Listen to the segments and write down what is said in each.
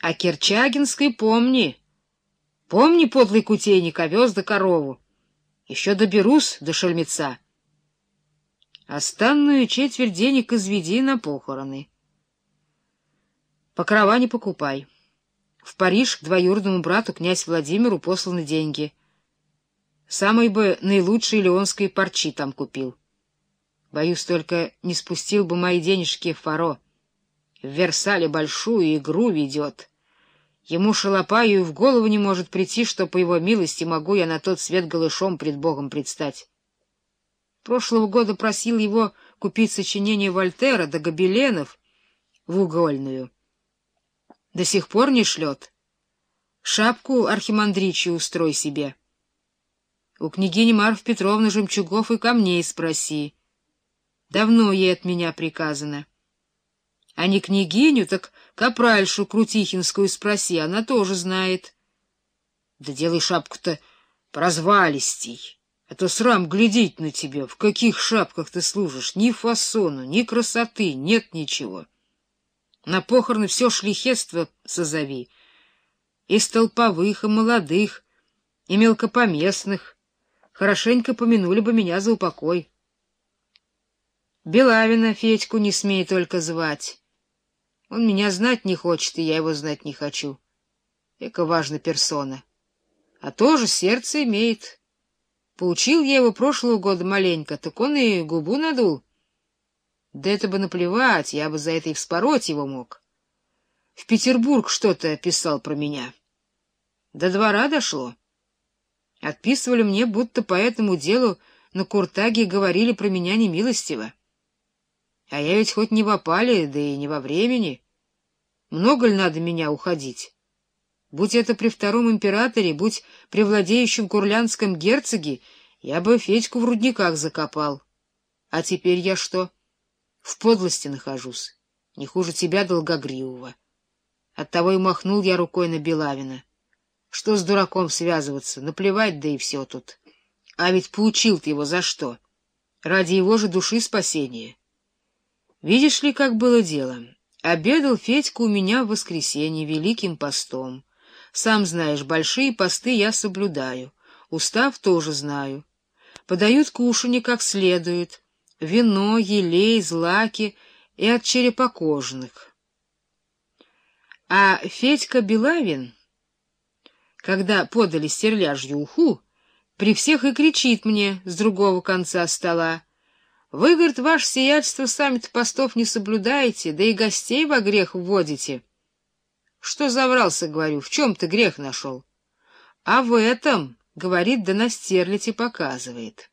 А Керчагинской помни. Помни, подлый кутейник, овес да корову. Еще доберусь до шельмеца. Останную четверть денег изведи на похороны. Покрова не покупай. В Париж к двоюродному брату князь Владимиру посланы деньги. Самой бы наилучшей леонской парчи там купил. Боюсь, только не спустил бы мои денежки в фаро. В Версале большую игру ведет. Ему шалопаю и в голову не может прийти, что по его милости могу я на тот свет голышом пред Богом предстать. Прошлого года просил его купить сочинение Вольтера до да гобеленов в угольную. До сих пор не шлет. Шапку архимандричью устрой себе. У княгини Марф Петровны Жемчугов и камней спроси. Давно ей от меня приказано. А не княгиню, так капральшу Крутихинскую спроси, она тоже знает. Да делай шапку-то прозвалистей, а то срам глядеть на тебя, в каких шапках ты служишь, ни фасону, ни красоты, нет ничего. На похороны все шлихетство созови. И столповых, и молодых, и мелкопоместных. Хорошенько помянули бы меня за упокой. Белавина Федьку не смей только звать. Он меня знать не хочет, и я его знать не хочу. Эка важная персона. А тоже сердце имеет. Поучил я его прошлого года маленько, так он и губу надул. Да это бы наплевать, я бы за это и вспороть его мог. В Петербург что-то писал про меня. До двора дошло. Отписывали мне, будто по этому делу на Куртаге говорили про меня немилостиво. А я ведь хоть не в опале, да и не во времени. Много ли надо меня уходить? Будь это при втором императоре, будь при владеющем курлянском герцоге, я бы Федьку в рудниках закопал. А теперь я что? В подлости нахожусь, не хуже тебя, долгогривого. Оттого и махнул я рукой на Белавина. Что с дураком связываться, наплевать, да и все тут. А ведь поучил ты его за что? Ради его же души спасения. Видишь ли, как было дело? Обедал Федька у меня в воскресенье великим постом. Сам знаешь, большие посты я соблюдаю, устав тоже знаю. Подают кушанье как следует, вино, елей, злаки и от черепокожных. А Федька Белавин, когда подали стерляжью уху, при всех и кричит мне с другого конца стола — вы, говорит, ваше сиятельство, сами-то постов не соблюдаете, да и гостей во грех вводите. Что заврался, говорю, в чем ты грех нашел? А в этом, говорит, да на стерлите показывает.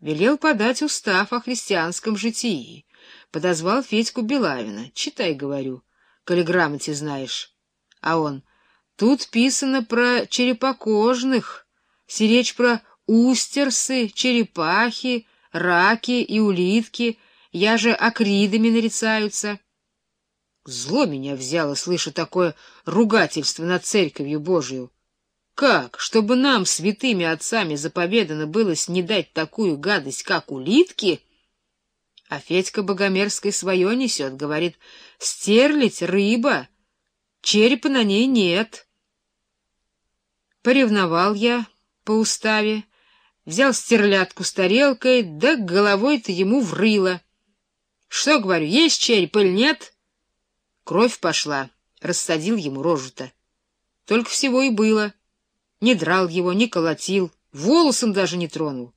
Велел подать устав о христианском житии. Подозвал Федьку Белавина. Читай, говорю, коли грамоте знаешь. А он, тут писано про черепокожных, сиречь про устерсы, черепахи, раки и улитки, я же акридами нарицаются. Зло меня взяло, слыша такое ругательство над церковью Божию. Как, чтобы нам, святыми отцами, заповедано было снедать такую гадость, как улитки? А Федька Богомерской свое несет, говорит, стерлить рыба, черепа на ней нет. Поревновал я по уставе, взял стерлядку с тарелкой, да головой-то ему врыло. Что, говорю, есть череп или нет? Кровь пошла, рассадил ему рожу-то. Только всего и было. Не драл его, не колотил, волосом даже не тронул.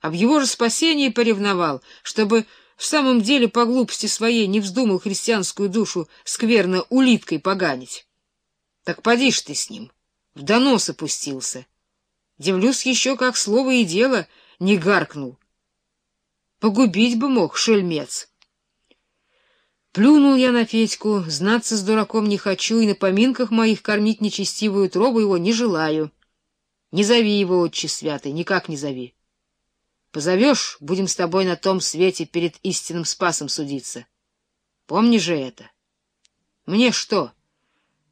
Об его же спасении поревновал, чтобы в самом деле по глупости своей не вздумал христианскую душу скверно улиткой поганить. Так поди ж ты с ним, в донос опустился. Дивлюсь еще, как слово и дело не гаркнул. Погубить бы мог, шельмец. Плюнул я на Федьку, знаться с дураком не хочу, и на поминках моих кормить нечестивую тробу его не желаю. Не зови его, отче святый, никак не зови. Позовешь, будем с тобой на том свете перед истинным спасом судиться. Помни же это. Мне что?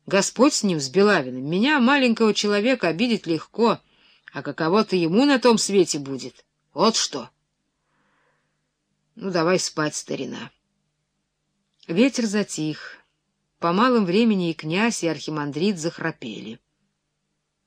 Господь с ним, с Белавиным. Меня, маленького человека, обидеть легко — а каково-то ему на том свете будет. Вот что. Ну, давай спать, старина. Ветер затих. По малым времени и князь, и архимандрит захрапели.